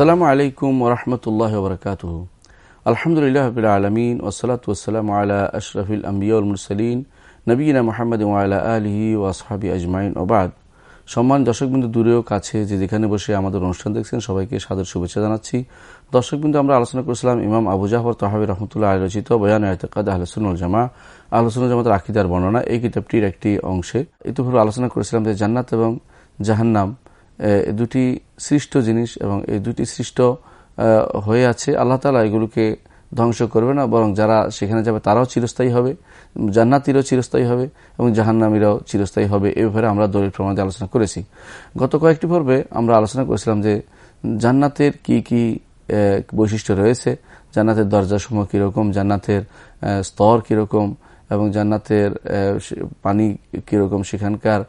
আসসালামু আলাইকুম ওরহমতুল্লাহ বরকাত আলহামদুলিল্লাহ আলমিন ওসলাত ওসালাম আলা আশরফিল আম্বিউল মুরসলিন নবীনা মোহাম্মদ ওয়ালা আলহি ওয়াসহাবি আজমাইন। ওবাদ সম্মান দর্শকবিন্দু দূরেও কাছে যে যেখানে বসে আমাদের অনুষ্ঠান দেখছেন, সবাইকে সাদর শুভেচ্ছা জানাচ্ছি। দর্শকবিন্দু, আমরা আলোচনা করেছিলাম ইমাম আবু জাফর তহাবি রহমতুল্লাহ আলী রচিত বয়ান আয়তকাদ আহলসুল জামা আলোচনা জামাতের আকিদার বর্ণনা এই কিতাবটির একটি অংশে। ইতিপূর্বে আলোচনা করেছিলাম যে জান্নাত এবং জাহান্নাম দুটি সৃষ্ট জিনিস এবং এই দুটি সৃষ্ট হয়ে আছে, আল্লাহ তালা এগুলোকে ধ্বংস করবে না, বরং যারা সেখানে যাবে তারাও চিরস্থায়ী হবে, জান্নাতিরও চিরস্থায়ী হবে এবং জাহান্নামিরাও চিরস্থায়ী হবে, এ ব্যাপারে আমরা দলিল প্রমাণ আলোচনা করেছি। গত কয়েকটি পর্বে আমরা আলোচনা করেছিলাম যে জান্নাতের কি কি বৈশিষ্ট্য রয়েছে, জান্নাতের দরজাসমূহ কীরকম, জান্নাতের স্তর কীরকম এবং জান্নাতের পানি কীরকম সেখানকার,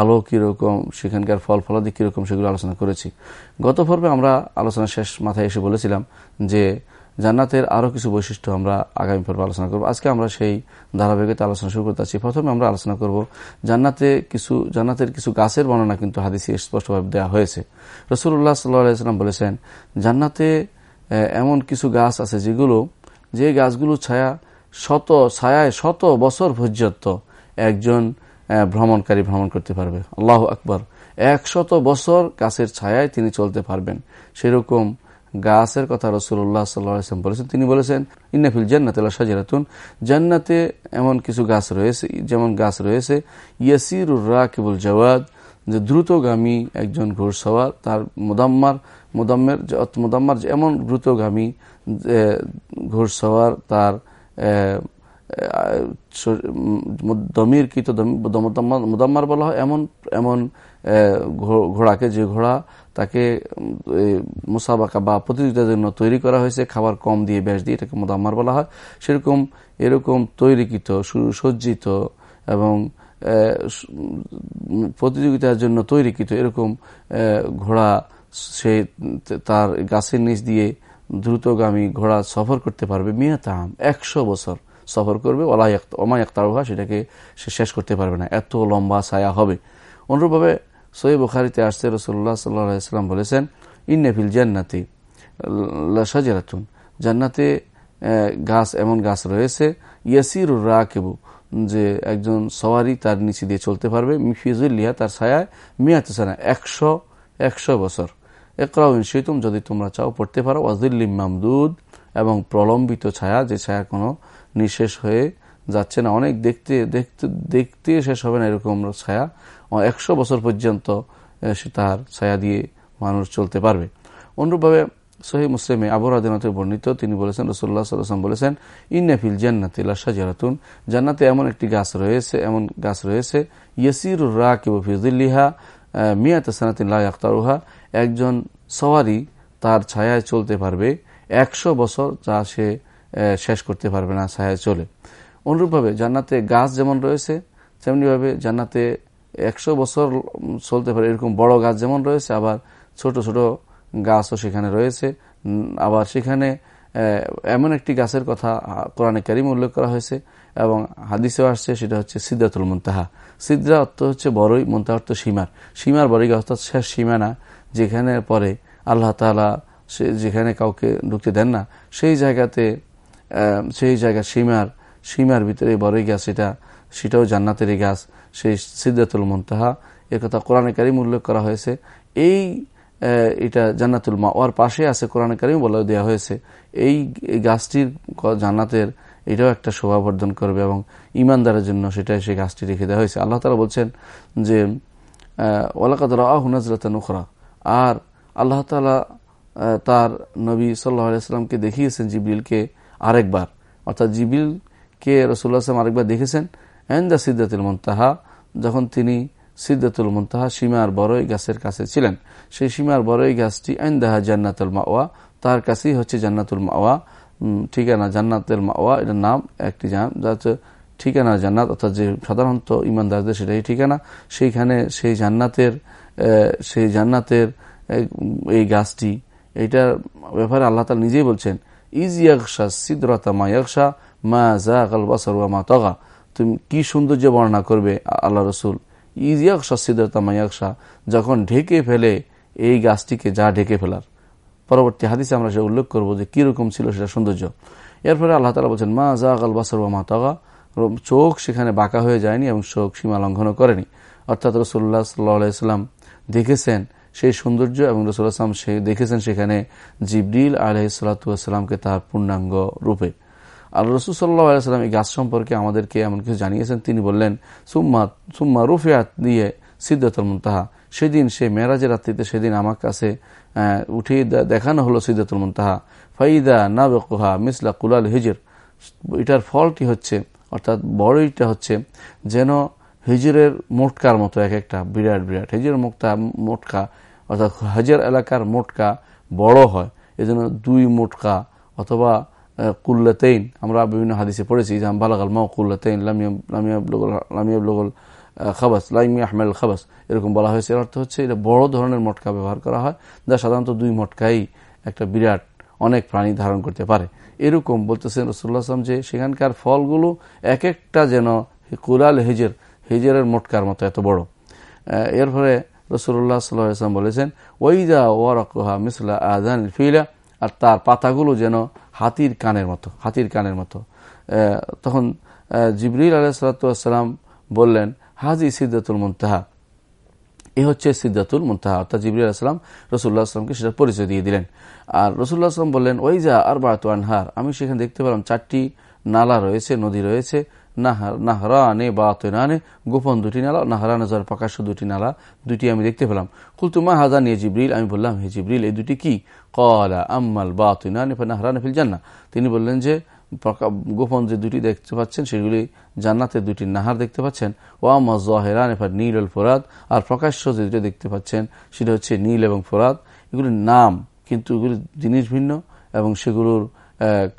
আলো কীরকম সেখানকার ফল ফলাদি কীরকম সেগুলো আলোচনা করেছি। গত পর্বে আমরা আলোচনা শেষ মাথায় এসে বলেছিলাম যে জান্নাতের আরও কিছু বৈশিষ্ট্য আমরা আগামী পর্বে আলোচনা করব। আজকে আমরা সেই ধারাবাহিকতা আলোচনা শুরু করতে চাচ্ছি প্রথমে আমরা আলোচনা করব জান্নাতে কিছু, জান্নাতের কিছু গাছের বর্ণনা কিন্তু হাদিসি স্পষ্টভাবে দেওয়া হয়েছে। রসুল্লাহ সাল্লাম বলেছেন, জান্নাতে এমন কিছু গাছ আছে যেগুলো, যে গাছগুলো ছায়া শত ছায়ায় শত বছর পর্যন্ত একজন ভ্রমণকারী ভ্রমণ করতে পারবে। আল্লাহ আকবর। একশত বছর গাছের ছায়ায় তিনি চলতে পারবেন। সেরকম গাছের কথা রসুল্লাহ সাল্লাম বলেছেন। তিনি বলেছেন ইন্নাফিল জান্নাত সাজিরাতুন জান্নাতে এমন কিছু গাছ রয়েছে, যেমন গাছ রয়েছে ইয়াসির কেবল জওয়াদ, যে দ্রুতগামী একজন ঘোড়সওয়ার, তার মোদাম্মার, মোদাম্মের মোদাম্মার এমন দ্রুতগামী ঘোড়সওয়ার, তার দমির কৃত মুদাম্মার বলা হয়, এমন এমন ঘোড়াকে যে ঘোড়া তাকে মুসাবাকা বা প্রতিযোগিতার জন্য তৈরি করা হয়েছে, খাবার কম দিয়ে ব্যাস দিয়ে এটাকে মুদাম্মার বলা হয়। সেরকম, এরকম তৈরিকৃত সুসজ্জিত এবং প্রতিযোগিতার জন্য তৈরিকৃত এরকম ঘোড়া সে, তার গাছের নিচ দিয়ে দ্রুতগামী ঘোড়া সফর করতে পারবে মিয়াতাম। একশো বছর সফর করবে ওমা একতারুহা সেটাকে সে শেষ করতে পারবে না। এত লম্বা ছায়া হবে। অনুরূপভাবে সই বুখারিতে আসছে রসুল্লাহ সাল্লাম বলেছেন ইন্নেফিল জান্নাতি সাজেরাতুন জান্নাতে গাছ, এমন গাছ রয়েছে ইয়াসির রা কেবু যে একজন সওয়ারি তার নিচে দিয়ে চলতে পারবে মিফিজুল্লিহা তার ছায়ায় মিয়াতে সানা একশো একশো বছর। একরাও ইনশিতুম যদি তোমরা চাও পড়তে পারো। ওয়াজুল্লিম মামদুদ, এবং প্রলম্বিত ছায়া, যে ছায়া কোনো নিঃশেষ হয়ে যাচ্ছে না। অনেক দেখতে দেখতে দেখতে শেষ হবে না এরকম ছায়া। একশো বছর পর্যন্ত সে তার ছায়া দিয়ে মানুষ চলতে পারবে। অনুরূপভাবে সহি মুসলিমে আবরাদিনতে বর্ণিত, তিনি বলেছেন রসুল্লাহ সাল্লাম বলেছেন ইন্নাফিল জান্নাতি লাশাজারাতুন জান্নাতে এমন একটি গাছ রয়েছে, এমন গাছ রয়েছে ইয়সির রা কেবফিজুল্লিহা মিয়াতে সানাতিল্লাহ আখতারুহা একজন সওয়ারি তার ছায়ায় চলতে পারবে। একশো বছর যা সে শেষ করতে পারবে না ছায়ায় চলে। অনুরূপভাবে জান্নাতে গাছ যেমন রয়েছে, তেমনিভাবে জান্নাতে একশো বছর চলতে পারে এরকম বড় গাছ যেমন রয়েছে, আবার ছোট ছোট গাছও সেখানে রয়েছে। আবার সেখানে এমন একটি গাছের কথা কোরআনে কারিম উল্লেখ করা হয়েছে এবং হাদিসেও আসছে, সেটা হচ্ছে সিদ্ধাতুল মুন্তাহা। সিদ্রা অর্থ হচ্ছে বড়ই, মুন্তাহা অর্থ সীমার। সীমার বড়ই গাছ অর্থাৎ শেষ সীমানা। যেখানে পরে আল্লাহ তালা সে যেখানে কাউকে ঢুকতে দেন না, সেই জায়গাতে সেই জায়গা সীমার সীমার ভিতরে বড়ই গাছ সেটা সেটাও জান্নাতেরই গাছ, সেই সিদ্ধাতুল মুন্তাহা এ কথা কোরআনে কারিম উল্লেখ করা হয়েছে। এই এটা জান্নাতুল মা, ওর পাশে আছে কোরআনে কারিম বলে দেওয়া হয়েছে। এই গাছটির জান্নাতের এটাও একটা শোভাবর্ধন করবে এবং ইমানদারের জন্য সেটাই সেই গাছটি রেখে দেওয়া হয়েছে। আল্লাহ তালা বলছেন যে ওলাকাদরা আহুনাজরাত নুখরা আর আল্লাহ তালা তার নবী সাল্লাহ আলাইস্লামকে দেখিয়েছেন জিবিলকে আরেকবার। অর্থাৎ জিবিলকে রসুল্লাহ আসলাম আরেকবার দেখেছেন এন্দা সিদ্দাতুল মন্তাহা, যখন তিনি সিদ্দাতুল মন্তাহা সীমার বড়ই গাছের কাছে ছিলেন। সেই সীমার বড়ই গাছটি আইন্দাহা জান্নাতুল মাওয়া, তার কাছেই হচ্ছে জান্নাতুল মাওয়া। ঠিকানা জান্নাতের মাওয়া, এটার নাম একটি ঠিকানা জান্নাত, অর্থাৎ যে সাধারণত ইমানদারদের সেটাই ঠিকানা। সেইখানে সেই জান্নাতের সেই জান্নাতের এই গাছটি। এইটার ব্যাপারে আল্লাহ তালা নিজেই বলছেন, ইজ ইয়াকশা সিদ্রতা মা ইয়াকশা মা জা কাল বাসর মা তগা। তুমি কি সৌন্দর্য বর্ণনা করবে আল্লাহ রসুল? ইজ ইয়াকশা সিদ্রতা মা ইয়াকশা যখন ঢেকে ফেলে, এই গাছটিকে যা ঢেকে ফেলার। পরবর্তী হাদিসে আমরা সে উল্লেখ করব যে কীরকম ছিল সেটা সৌন্দর্য। এরপরে আল্লাহ তালা বলছেন, মা জাগাল বাসর মা তগা। চোখ সেখানে বাঁকা হয়ে যায়নি এবং চোখ সীমা লঙ্ঘনও করেনি। অর্থাৎ রসুল্লাহ সাল্লাহ সাল্লাহাম দেখেছেন সেই সৌন্দর্য এবং আসলাম সে দেখেছেন সেখানে জিবরিল আলহিসাল্লাতুয়াসাল্লামকে তার পূর্ণাঙ্গ রূপে। আর রসুল সাল্লাহ আলাইসাল্লাম এই গাছ সম্পর্কে আমাদেরকে এমন কিছু জানিয়েছেন। তিনি বললেন, সুম্মা সুম্মা রুফিয়াত দিয়ে সিদ্ধাতুল মুন্তাহা। সেদিন, সে মেরাজের রাত্রিতে সেদিন আমার কাছে উঠিয়ে দেখানো হলো সিদ্ধাতুল মুন্তাহা। ফাইদা না বেকুহা মিসলা কুলাল হিজর। এটার ফলটি হচ্ছে, অর্থাৎ বড়ইটা হচ্ছে যেন হিজরের মোটকার মতো এক একটা, বিরাট বিরাট। হিজরের মোটকা মোটকা, অর্থাৎ হাজার এলাকার মোটকা বড় হয়। এজন্য দুই মোটকা অথবা কুল্লাতেইন, আমরা বিভিন্ন হাদিসে পড়েছি যে বালাগাল মাও কুল্লাতেইন লামিয়াবলগল খাবাস, লাইমি আহমেল খাবাস, এরকম বলা হয়েছে। এর অর্থ হচ্ছে, এটা বড় ধরনের মটকা ব্যবহার করা হয়, যা সাধারণত দুই মটকাই একটা বিরাট, অনেক প্রাণী ধারণ করতে পারে। এরকম বলতেছেন রসুল্লাহ আসলাম যে, সেখানকার ফলগুলো এক একটা যেন কুলাল হেজের হেজেরের মোটকার মতো এত বড়। এর ফলে রসুল্লাহ সাল্লাম বলেছেন ওইদা ওয়ারকহা মিসলা আজান ফিলা আর তার পাতাগুলো যেন হাতির কানের মতো, হাতির কানের মতো। তখন জিবরিল আলাইসালাম বললেন, হাজি সিদ্দাতুল মুন্তাহা এ হচ্ছে সিদ্দাতুল মুন্তাহা, অর্থাৎ জিবরি আলাইসালাম রসুল্লাহ আসলামকে সেটা পরিচয় দিয়ে দিলেন। আর রসুল্লাহ আসলাম বললেন ওই যা আর বাত আনহার আমি সেখানে দেখতে পেলাম চারটি নালা রয়েছে, নদী রয়েছে। নাহরানে বা তৈনানে গোপন দুটি নালা নাহরানে যার প্রকাশ্য দুটি নালা, দুটি আমি দেখতে পেলাম। কুলতুমা হাজা নিয়ে আমি বললাম, হে জিবরিল, এই দুটি কি? কলা আম্মাল বা তৈনানে নাহরানে ফিল জান্না তিনি বললেন যে গোপন যে দুটি দেখতে পাচ্ছেন, সেগুলি জান্নাতের দুটি নাহার দেখতে পাচ্ছেন। ওয়ামা জহেরান এফার নীল এল ফোরাদ আর প্রকাশ্য যে দুটি দেখতে পাচ্ছেন, সেটা হচ্ছে নীল এবং ফোরাদ এগুলির নাম কিন্তু এগুলি জিনিস ভিন্ন, এবং সেগুলোর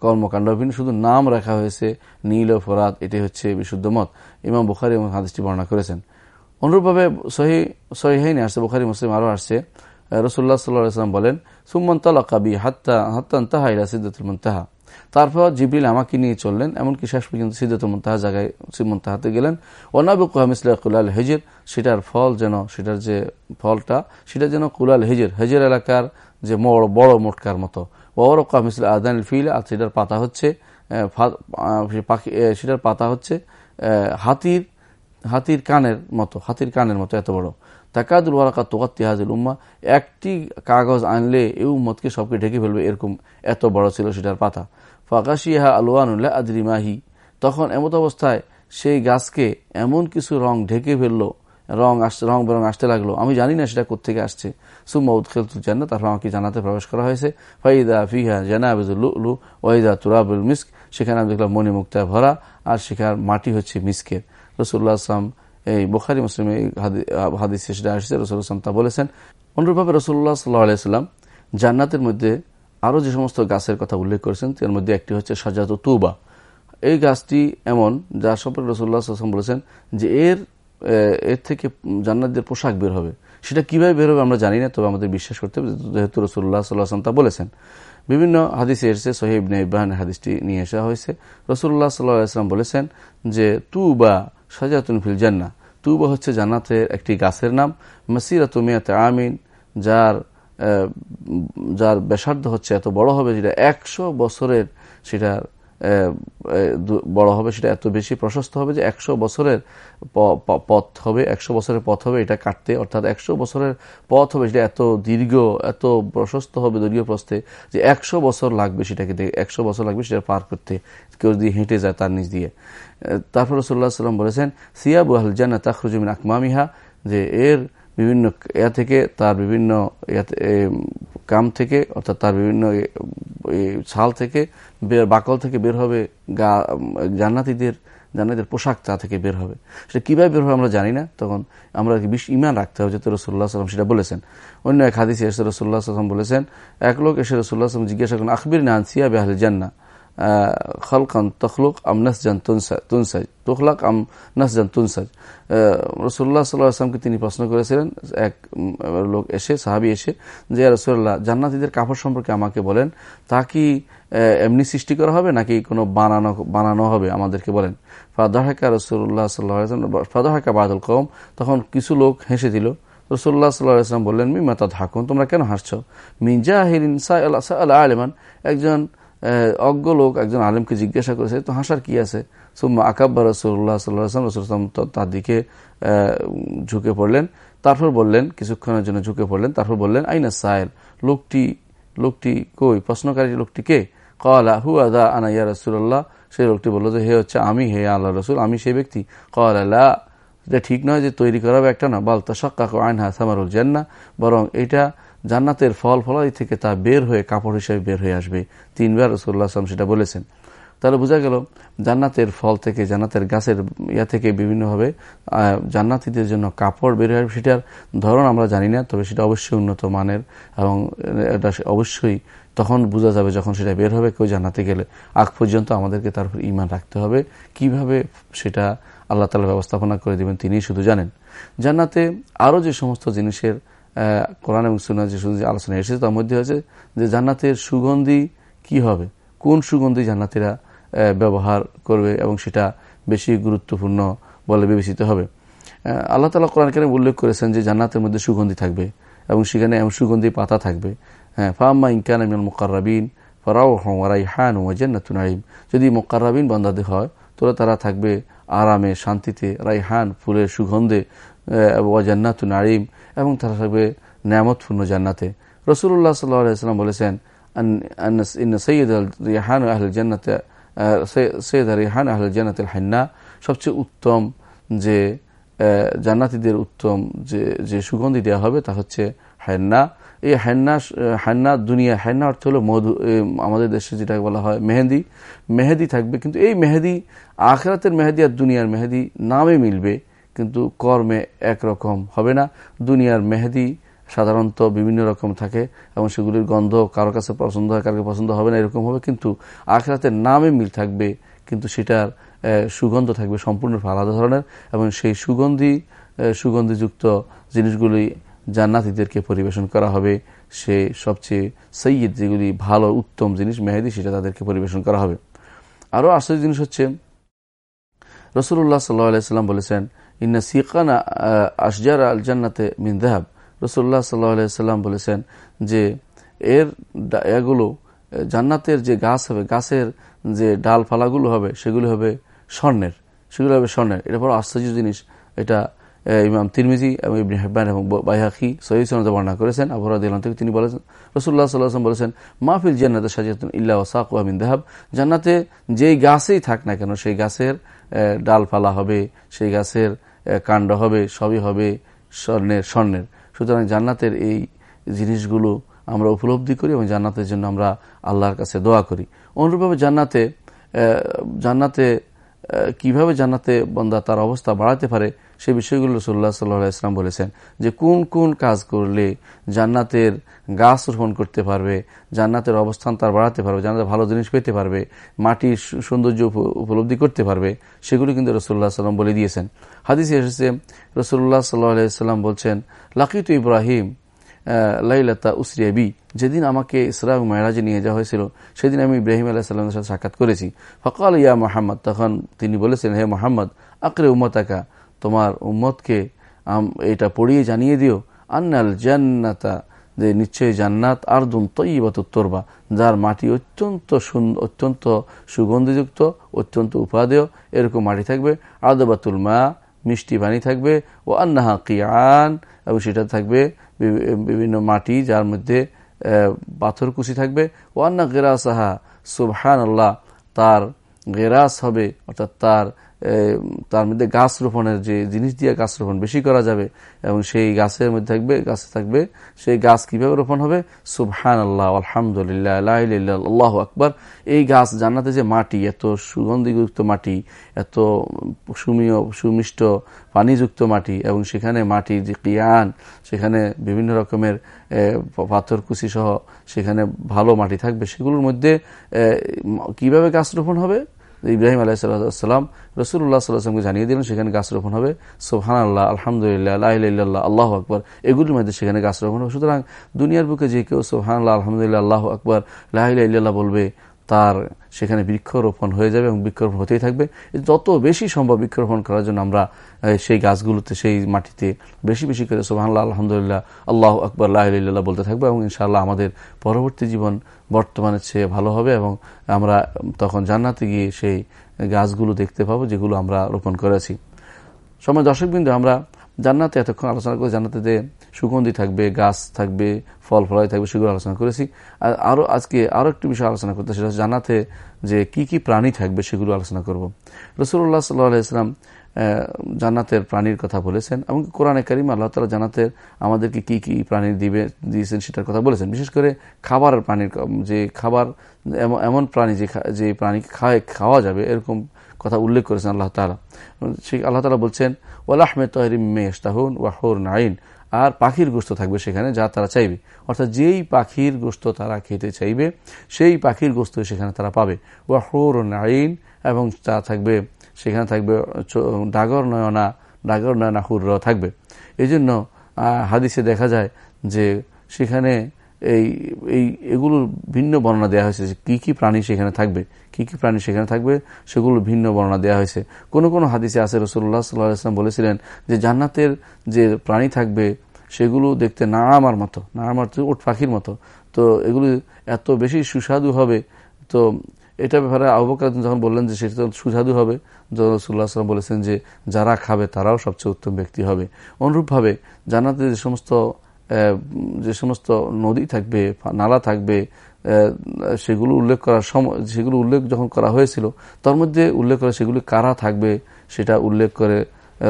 কর্মকাণ্ড। ভিন্ন শুধু নাম রাখা হয়েছে, নীল ও ফোরাত এটি হচ্ছে বিশুদ্ধ মত। ইমাম বুখারি এবং হাদিসটি বর্ণনা করেছেন। অনুরূপভাবে সহি, সহিহাইনে আসছে, বুখারি, মুসলিম আরও আসছে। রসুল্লাহ সাল্লাম বলেন সুমন তালাকাবি হাত্তা হাত্তান ইলা মুন্তাহা। তারপর জিবরিল আমাকে নিয়ে চললেন, এমনকি শেষ পর্যন্ত সিদ্ধাত মুন্তাহা জায়গায় মুন্তাহাতে গেলেন। ওনাবু কুহামিসলা কুলাল হেজির। সেটার ফল যেন, সেটার যে ফলটা, সেটা যেন কুলাল হেজির। হেজের এলাকার যে বড় বড় মোটকার মতো। ওর কামিসলা আদান ফিল, আর সেটার পাতা হচ্ছে পাখি সেটার পাতা হচ্ছে হাতির হাতির কানের মতো, হাতির কানের মতো এত বড়। তাকাদুল ওয়ারাকা তোকাত্তি হাজিল উম্মা, একটি কাগজ আনলে এই উম্মতকে সবকে ঢেকে ফেলবে, এরকম এত বড় ছিল সেটার পাতা। ফাঁকাশিহা আলোয়ানুল্লাহ আদরিমাহি তখন এমত অবস্থায় সেই গাছকে এমন কিছু রং ঢেকে ফেলল রং আসতে রং বেরং আসতে লাগল। আমি জানি না সেটা কোথেকে আসছে। সুম্মা উৎখেলতুল জান্নাত তারপর আমাকে জানাতে প্রবেশ করা হয়েছে। ফাইদা ফিহা জানাবুল লু ওয়াইদা তুরাবুল মিস্ক, সেখানে আমি দেখলাম মনি মুক্তা ভরা, আর সেখানে মাটি হচ্ছে মিস্কের। রসুল্লাহ আসলাম এই বোখারি, মুসলিম হাদিস সেটা আসছে রসুল আসলাম তা বলেছেন। অনুরূপভাবে রসুল্লাহ সাল্লাহ আলাইসাল্লাম জান্নাতের মধ্যে আরও যে সমস্ত গাছের কথা উল্লেখ করেছেন, তার মধ্যে একটি হচ্ছে সাজাত তুবা। এই গাছটি এমন, যা সম্পর্কে রসুল্লাহ আসলাম বলেছেন যে এর এর থেকে জান্নাতদের পোশাক বের হবে। সেটা কীভাবে বের হবে আমরা জানি না, তবে আমাদের বিশ্বাস করতে হবে, যেহেতু রসুল্লাহ সাল্লাহাম তা বলেছেন। বিভিন্ন হাদিসে এসেছে সোহেব ইব্রাহিম হাদিসটি নিয়ে আসা হয়েছে। রসুল্লাহ সাল্লাহাম বলেছেন যে তু বা সাজাতুন ফিল জান্না তু বা হচ্ছে জান্নাতের একটি গাছের নাম। মাসিরা তুমিয়াতে আমিন, যার যার ব্যাসার্ধ হচ্ছে এত বড় হবে যেটা একশো বছরের সেটার বড় হবে, সেটা এত বেশি প্রশস্ত হবে যে একশো বছরের পথ হবে, একশো বছরের পথ হবে এটা কাটতে, অর্থাৎ একশো বছরের পথ হবে সেটা এত দীর্ঘ, এত প্রশস্ত হবে দীর্ঘ প্রস্তে যে একশো বছর লাগবে সেটাকে একশো বছর লাগবে সেটা পার করতে, কেউ যদি হেঁটে যায় তার নিচ দিয়ে। তারপর রসুল্লাহ সাল্লাম বলেছেন, সিয়াবু আল জান্না তাখরুজমিন আকমামিহা যে এর বিভিন্ন ইয়া থেকে তার বিভিন্ন কাম থেকে, অর্থাৎ তার বিভিন্ন ছাল থেকে বাকল থেকে বের হবে গা, জান্নাতিদের জান্নাতিদের পোশাক তা থেকে বের হবে। সেটা কীভাবে বের হবে আমরা জানি না। তখন আমরা বিশ ইমান রাখতে হবে যে যেহেতু রসুল্লাহ সাল্লাম সেটা বলেছেন। অন্য এক হাদিসে এসে রসুল্লাহ সাল্লাম বলেছেন, এক লোক এসে রসুল্লাহ সাল্লাম জিজ্ঞাসা করেন আখবির না আনসিয়া বেহাল জান্না খলকান তখলুক আমনাস জান তুনসাজ তুখলাক আম নাসজান তুনসাজ। রসুল্লাহ সাল্লাহ আসলামকে তিনি প্রশ্ন করেছিলেন, এক লোক এসে, সাহাবি এসে, যে রসুল্লাহ জান্নাতিদের কাপড় সম্পর্কে আমাকে বলেন, তা কি এমনি সৃষ্টি করা হবে, নাকি কোনো বানানো বানানো হবে আমাদেরকে বলেন? ফাদাহাকা রসুল্লাহ সাল্লাহ ফাদাহাকা বাদুল কম তখন কিছু লোক হেসে দিল। রসুল্লাহ সাল্লাহাম বললেন মিমা তা ধাকুন তোমরা কেন হাসছ? মিনজা আলেমান। একজন অজ্ঞ লোক, একজন আলেমকে জিজ্ঞাসা করেছে, তো হাসার কি আছে? সুম্মা আকাব্বা রসুল্লাহ সাল্লাহাম রসুলাম তার দিকে ঝুঁকে পড়লেন। তারপর বললেন, কিছুক্ষণের জন্য ঝুঁকে পড়লেন। তারপর বললেন, আইনা সাহেল লোকটি লোকটি কই? প্রশ্নকারী লোকটি কে? কলা হু আদা আনা ইয়া রসুল্লাহ সেই লোকটি বলল যে, হে হচ্ছে আমি, হে আল্লাহ রসুল, আমি সেই ব্যক্তি। কলা এটা ঠিক নয় যে তৈরি করা একটা না। বাল তশাক্কা আইন হাসামারুল জান্না বরং এটা জান্নাতের ফল ফলাই থেকে তা বের হয়ে, কাপড় হিসেবে বের হয়ে আসবে। তিনবার রসুল্লাহ আসলাম সেটা বলেছেন। তাহলে বোঝা গেল, জান্নাতের ফল থেকে, জান্নাতের গাছের ইয়া থেকে বিভিন্নভাবে জান্নাতিদের জন্য কাপড় বের হয়। সেটার ধরন আমরা জানি না, তবে সেটা অবশ্যই উন্নত মানের এবং এটা অবশ্যই তখন বোঝা যাবে যখন সেটা বের হবে, কেউ জান্নাতে গেলে। আগ পর্যন্ত আমাদেরকে তার উপর ইমান রাখতে হবে। কীভাবে সেটা আল্লাহ তালা ব্যবস্থাপনা করে দেবেন তিনি শুধু জানেন। জান্নাতে আরও যে সমস্ত জিনিসের কোরআন এবং সুনা যে আলোচনা এসেছে, তার মধ্যে আছে যে জান্নাতের সুগন্ধি কি হবে? কোন সুগন্ধি জান্নাতিরা ব্যবহার করবে এবং সেটা বেশি গুরুত্বপূর্ণ বলে বিবেচিত হবে। আল্লাহ তালা কোরআন কেন উল্লেখ করেছেন যে জান্নাতের মধ্যে সুগন্ধি থাকবে এবং সেখানে এমন সুগন্ধি পাতা থাকবে। হ্যাঁ ফাম্মা ইনকান মোকাররাবিন ফরাও হমারাই হান ও জান্নাতুন আলিম যদি মোকাররাবিন বন্দাদে হয় তোরা তারা থাকবে আরামে, শান্তিতে, রাইহান, ফুলের সুগন্ধে জান্নাতুন আলিম এবং তারা থাকবে ন্যামতপূর্ণ জান্নাতে। রসুল্লাহ সাল্লাহ সাল্লাম বলেছেন সৈয়দ রিহান আহল জান্নাতে সৈয়দ রিহান আহল জান্নাত হান্না, সবচেয়ে উত্তম যে জান্নাতিদের উত্তম যে যে সুগন্ধি দেওয়া হবে তা হচ্ছে হান্না। এই হান্না হান্না দুনিয়া, হান্না অর্থ হলো মধু আমাদের দেশে যেটা বলা হয় মেহেদি। মেহেদি থাকবে, কিন্তু এই মেহেদি আখরাতের মেহেদি আর দুনিয়ার মেহেদি নামে মিলবে, কিন্তু কর্মে একরকম হবে না। দুনিয়ার মেহেদি সাধারণত বিভিন্ন রকম থাকে এবং সেগুলির গন্ধ কারও কাছে পছন্দ হয়, কারও পছন্দ হবে না, এরকম হবে, কিন্তু আখরাতের নামে মিল থাকবে, কিন্তু সেটার সুগন্ধ থাকবে, সম্পূর্ণ আলাদা ধরনের এবং সেই সুগন্ধি সুগন্ধিযুক্ত জিনিসগুলি জান্নাতিদেরকে পরিবেশন করা হবে। সে সবচেয়ে সৈয়দ যেগুলি ভালো, উত্তম জিনিস, মেহেদি, সেটা তাদেরকে পরিবেশন করা হবে। আরও আশ্চর্য জিনিস হচ্ছে রসুল্লাহ সাল্লাহ সাল্লাম বলেছেন, ইন্না সিকানা আসজার আল জান্নাতে মিন দেহাব। রসুল্লাহ সাল্লাম বলেছেন যে এর এগুলো জান্নাতের যে গাছ হবে, গাছের যে ডালপালাগুলো হবে, সেগুলো হবে স্বর্ণের, সেগুলো হবে স্বর্ণের। এটা বড় আশ্চর্য জিনিস। এটা ইমাম তিরমিজি এবং হেব্বান এবং বাইহাকি সহি বর্ণনা করেছেন। আবহাওয়া দিলাম থেকে তিনি বলেছেন রসুল্লাহ সাল্লাম বলেছেন মাহফিল জান্নাতে সাজিয়াতুন ইল্লা ওসাক আমিন দেহাব। জান্নাতে যেই গাছেই থাক না কেন, সেই গাছের ডালপালা হবে, সেই গাছের কাণ্ড হবে, সবই হবে স্বর্ণের স্বর্ণের। সুতরাং জান্নাতের এই জিনিসগুলো আমরা উপলব্ধি করি এবং জান্নাতের জন্য আমরা আল্লাহর কাছে দোয়া করি। অনুরূপভাবে জান্নাতে জান্নাতে কীভাবে জান্নাতে বন্দা তার অবস্থা বাড়াতে পারে সে বিষয়গুলো রসুল্লাহ সাল্লাহ ইসলাম বলেছেন যে কোন কোন কাজ করলে জান্নাতের গাছ রোপণ করতে পারবে, জান্নাতের অবস্থান তার বাড়াতে পারবে, জান্নাতে ভালো জিনিস পেতে পারবে, মাটির সৌন্দর্য উপলব্ধি করতে পারবে, সেগুলো কিন্তু রসুল্লাহ সাল্লাম বলে দিয়েছেন। হাদিসে এসেছে রসুল্লাহ সাল্লাহ সাল্লাম বলছেন, লাকিত ইব্রাহিম লাইলাতা উসরিয়াবি যেদিন আমাকে ইসলাম মেহরাজে নিয়ে যাওয়া হয়েছিল, সেদিন আমি ইব্রাহিম আল্লাহ সাল্লামের সাথে সাক্ষাৎ করেছি। ফকাল ইয়া মোহাম্মদ, তখন তিনি বলেছেন হে মোহাম্মদ, আকরে উম্মতাকা তোমার উম্মতকে এটা পড়িয়ে জানিয়ে দিও। আন্নাল জান্নাতা, যে নিশ্চয়ই জান্নাত আর দুন তৈবাত তোরবা, যার মাটি অত্যন্ত অত্যন্ত সুগন্ধিযুক্ত, অত্যন্ত উপাদেয়, এরকম মাটি থাকবে। আদবাতুল মা, মিষ্টি পানি থাকবে। ও আন্নাহা কিয়ান, এবং সেটা থাকবে বিভিন্ন মাটি, যার মধ্যে পাথরকুচি থাকবে। ও আন্না গেরাসাহা সুবহান আল্লাহ তার গেরাস হবে, অর্থাৎ তার তার মধ্যে গাছ রোপণের যে জিনিস দিয়ে গাছ রোপণ বেশি করা যাবে এবং সেই গাছের মধ্যে থাকবে, গাছে থাকবে, সেই গাছ কীভাবে রোপণ হবে? সুবহান আল্লাহ আলহামদুলিল্লাহ আল্লাহ আকবর। এই গাছ জান্নাতে যে মাটি, এত সুগন্ধিযুক্ত মাটি, এত সুমীয়, সুমিষ্ট, পানিযুক্ত মাটি, এবং সেখানে মাটি যে কিয়ান, সেখানে বিভিন্ন রকমের পাথরকুচি সহ সেখানে ভালো মাটি থাকবে, সেগুলোর মধ্যে কীভাবে গাছ রোপণ হবে? ইব্রাহিম আলাহিসাল্লাম রসুল্লাহ সাল্লাহামকে জানিয়ে দিলেন, সেখানে গাছ রোপণ হবে। সোহান আল্লাহ আলহামদুলিল্লাহ আল্লাহ আল্লাহ আকবর। এগুলির মধ্যে সেখানে গাছ রোপণ হবে। সুতরাং দুনিয়ার বুকে যে কেউ সোহান আল্লাহ আলহামদুলিল্লাহ, আল্লাহ আকবর লাহিল্লাহ বলবে। তার সেখানে বৃক্ষরোপণ হয়ে যাবে এবং বৃক্ষরোপণ হতেই থাকবে। যত বেশি সম্ভব বৃক্ষরোপণ করার জন্য আমরা সেই গাছগুলোতে, সেই মাটিতে বেশি বেশি করে সোহান্লাহ আলহামদুলিল্লাহ, আল্লাহ আকবর আল্লাহ বলতে থাকব এবং ইনশাআল্লাহ আমাদের পরবর্তী জীবন বর্তমানের চেয়ে ভালো হবে এবং আমরা তখন জান্নাতে গিয়ে সেই গাছগুলো দেখতে পাবো যেগুলো আমরা রোপণ করেছি সময় দর্শকবিন্দু, আমরা জান্নাতে এতক্ষণ আলোচনা করে জান্নাতে যে সুগন্ধি থাকবে, গাছ থাকবে, ফল ফলাই থাকবে, সেগুলো আলোচনা করেছি। আর আরও আজকে আরও একটি বিষয় আলোচনা করতে সেটা জান্নাতে যে কি কি প্রাণী থাকবে সেগুলো আলোচনা করব। রসুল্লাহ সাল্লাহ ইসলাম জান্নাতের প্রাণীর কথা বলেছেন এবং কোরআনে করিম আল্লাহ তালা জান্নাতের আমাদেরকে কি কি প্রাণী দিবে, দিয়েছেন সেটার কথা বলেছেন। বিশেষ করে খাবার প্রাণীর, যে খাবার, এমন প্রাণী যে যে প্রাণী খায়, খাওয়া যাবে, এরকম কথা উল্লেখ করেছেন আল্লাহ তালা সেই আল্লাহ তালা বলছেন, ওয়ালাহমে তহরিম মেস্তাহুন ওয়াহর নাইন আর পাখির গোস্ত থাকবে সেখানে যা তারা চাইবে। অর্থাৎ যেই পাখির গোস্ত তারা খেতে চাইবে, সেই পাখির গোস্ত সেখানে তারা পাবে। ওয়াহর নাইন এবং তা থাকবে, সেখানে থাকবে ডাগর নয়না ডাগর নয়না হুর থাকবে। এই জন্য হাদিসে দেখা যায় যে সেখানে এই এই এগুলোর ভিন্ন বর্ণনা দেওয়া হয়েছে যে কী কী প্রাণী সেখানে থাকবে, কি কি প্রাণী সেখানে থাকবে, সেগুলো ভিন্ন বর্ণনা দেওয়া হয়েছে। কোন কোন হাদিসে আছে রসুল্লাহ সাল্লাহ ইসলাম বলেছিলেন যে জান্নাতের যে প্রাণী থাকবে, সেগুলো দেখতে না আমার মতো না আমার ওট পাখির মতো। তো এগুলো এত বেশি সুস্বাদু হবে, তো এটা ব্যাপারে আবকার যখন বললেন যে সেটা সুস্বাদু হবে রসুল্লাহ সাল্লাম বলেছেন যে যারা খাবে তারাও সবচেয়ে উত্তম ব্যক্তি হবে। অনুরূপভাবে জান্নাতে যে সমস্ত যে সমস্ত নদী থাকবে, নালা থাকবে সেগুলো উল্লেখ করার সময় সেগুলো উল্লেখ যখন করা হয়েছিল, তার মধ্যে উল্লেখ করে সেগুলি কারা থাকবে, সেটা উল্লেখ করে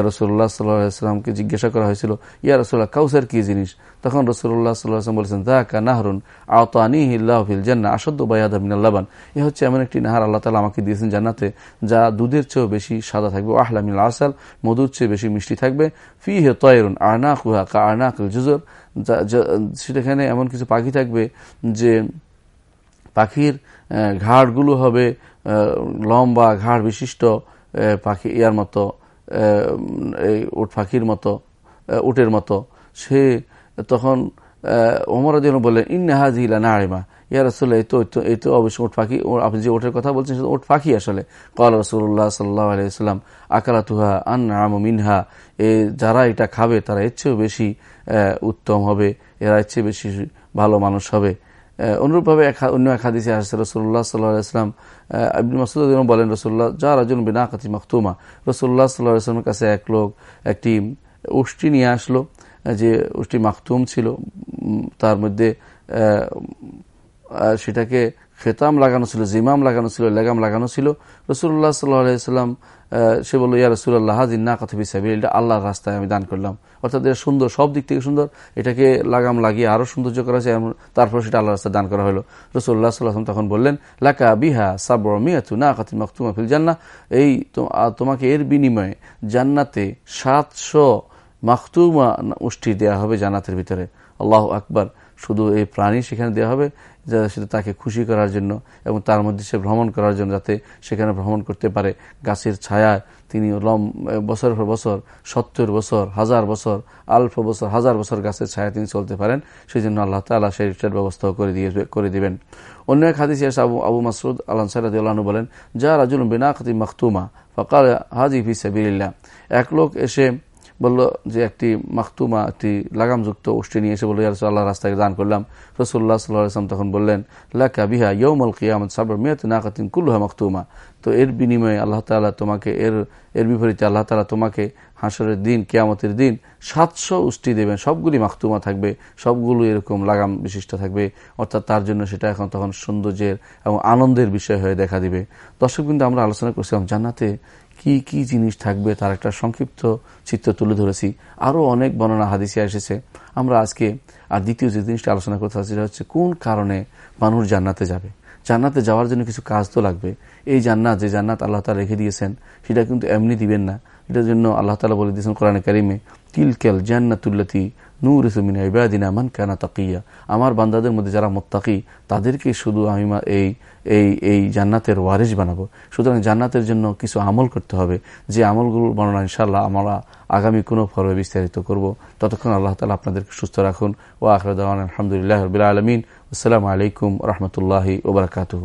রসুল্লাহ সাল্লাহামকে জিজ্ঞাসা করা হয়েছিল, ইয়া রসুল্লাহ কাউসার কি জিনিস? তখন রসুল্লাহ সাল্লাহাম বলেছেন দা কা নাহরুন আওতানি হিল্লাহিল জান্না আসদ্দ বায়াদ মিনাল্লাবান এ হচ্ছে এমন একটি নাহার আল্লাহ তালা আমাকে দিয়েছেন জান্নাতে, যা দুধের চেয়েও বেশি সাদা থাকবে। আহলামিল আসাল, মধুর চেয়ে বেশি মিষ্টি থাকবে। ফি হে তয়রুন আনা কুহা কা আনা জুজর সেখানে এমন কিছু পাখি থাকবে যে পাখির ঘাড়গুলো হবে লম্বা, ঘাড় বিশিষ্ট পাখি ইয়ার মতো। এই উট পাখির মতো উটের মতো, সে তখন ওমর যেন বললেন ইন্নাহাজিলা নাড়িমা ইয়া রসুল্লাহ এই তো এই তো অবশ্যই ওট পাখি আপনি যে ওটের কথা বলছেন ওট পাখি আসলে। কল রসুল্লাহ সাল্লাহ আলাইসাল্লাম আকালা তুহা আন আম মিনহা? এ যারা এটা খাবে, তারা এর চেয়েও বেশি উত্তম হবে, এরা এর চেয়ে বেশি ভালো মানুষ হবে। অনুরূপভাবে অন্য এক হাদিসে আসছে রসুল্লাহ সাল্লাহ মাসুদ বলেন রসুল্লাহ যা রাজন বিনা কাতি মখতুমা রসুল্লাহ সাল্লাহ কাছে এক লোক একটি উষ্টি নিয়ে আসলো যে উষ্টি মাখতুম ছিল তার মধ্যে সেটাকে খেতাম লাগানো ছিল, জিমাম লাগানো ছিল, লেগাম লাগানো ছিল। রসুল্লাহ সাল্লাহ সাল্লাম সে বলল, ইয়া রসুল্লাহ হাজির না কথা বিসাবি এটা আল্লাহর রাস্তায় আমি দান করলাম। অর্থাৎ এটা সুন্দর, সব দিক থেকে সুন্দর। এটাকে লাগাম লাগিয়ে আরও সৌন্দর্য করা হয়েছে তারপর সেটা আল্লাহ রাস্তায় দান করা হলো। রসুল্লাহ সাল্লাম তখন বললেন, লাকা বিহা সাবর মিয়াতু না কাতি মখতুমা ফিল জান্না এই তোমাকে এর বিনিময়ে জান্নাতে সাতশো মাখতুমা উষ্টি দেয়া হবে জান্নাতের ভিতরে। আল্লাহ আকবর। শুধু এই প্রাণী সেখানে দেওয়া হবে সেটা তাকে খুশি করার জন্য এবং তার মধ্যে সে ভ্রমণ করার জন্য যাতে সেখানে ভ্রমণ করতে পারে। গাছের ছায়ায় তিনি লম বছর পর বছর, সত্তর বছর, হাজার বছর আলফ বছর, হাজার বছর গাছের ছায়া তিনি চলতে পারেন। সেই জন্য আল্লাহ তালা সেইটার ব্যবস্থাও করে দিয়ে, করে দিবেন। অন্য এক হাদিস আবু আবু মাসুদ আল্লাহ সাল্লাহ বলেন যা রাজুল বিনা খাতি মখতুমা ফকাল হাজি ফি সাবিল্লাহ এক লোক এসে বলল যে একটি মাখতুমা, একটি লাগামযুক্ত উষ্টি নিয়ে এসে বলল আল্লাহ রাস্তাকে দান করলাম। রসুল্লাহ সাল্লাম তখন বললেন, লাকা বিহা ইয়ৌমল কিয়ামত সাবর মিয়াত নাকাতিন কুল্লুহা মাখতুমা। তো এর বিনিময়ে আল্লাহ তালা তোমাকে, এর এর বিপরীতে আল্লাহ তালা তোমাকে হাসরের দিন, কেয়ামতের দিন সাতশো উষ্টি দেবেন। সবগুলি মাখতুমা থাকবে, সবগুলো এরকম লাগাম বিশিষ্ট থাকবে। অর্থাৎ তার জন্য সেটা এখন তখন সৌন্দর্যের এবং আনন্দের বিষয় হয়ে দেখা দিবে। দর্শক কিন্তু আমরা আলোচনা করছিলাম জান্নাতে কি কি জিনিস থাকবে, তার একটা সংক্ষিপ্ত চিত্র তুলে ধরেছি। আরও অনেক বর্ণনা হাদিসে এসেছে। আমরা আজকে আর দ্বিতীয় যে জিনিসটা আলোচনা করতে সেটা হচ্ছে কোন কারণে মানুষ জান্নাতে যাবে? জান্নাতে যাওয়ার জন্য কিছু কাজ তো লাগবে। এই জান্নাত, যে জান্নাত আল্লাহ তালা রেখে দিয়েছেন, সেটা কিন্তু এমনি দিবেন না। এটার জন্য আল্লাহ তালা বলে দিয়েছেন কোরআন কারিমে তিলকেল জান্নাতুল্লাতি নূর ইসমিনা ইবাদিনা মান কানা তাকিয়া। আমার বান্দাদের মধ্যে যারা মোত্তাকি, তাদেরকে শুধু আমি এই এই এই জান্নাতের ওয়ারিস বানাবো। সুতরাং জান্নাতের জন্য কিছু আমল করতে হবে। যে আমলগুলো বর্ণনা ইনশাল্লাহ আমরা আগামী কোনো পর্বে বিস্তারিত করব। ততক্ষণ আল্লাহ তালা আপনাদেরকে সুস্থ রাখুন। ও আখরদান আলহামদুলিল্লাহ আলমিন। আসসালামু আলাইকুম রহমতুল্লাহি ওবরাকাতু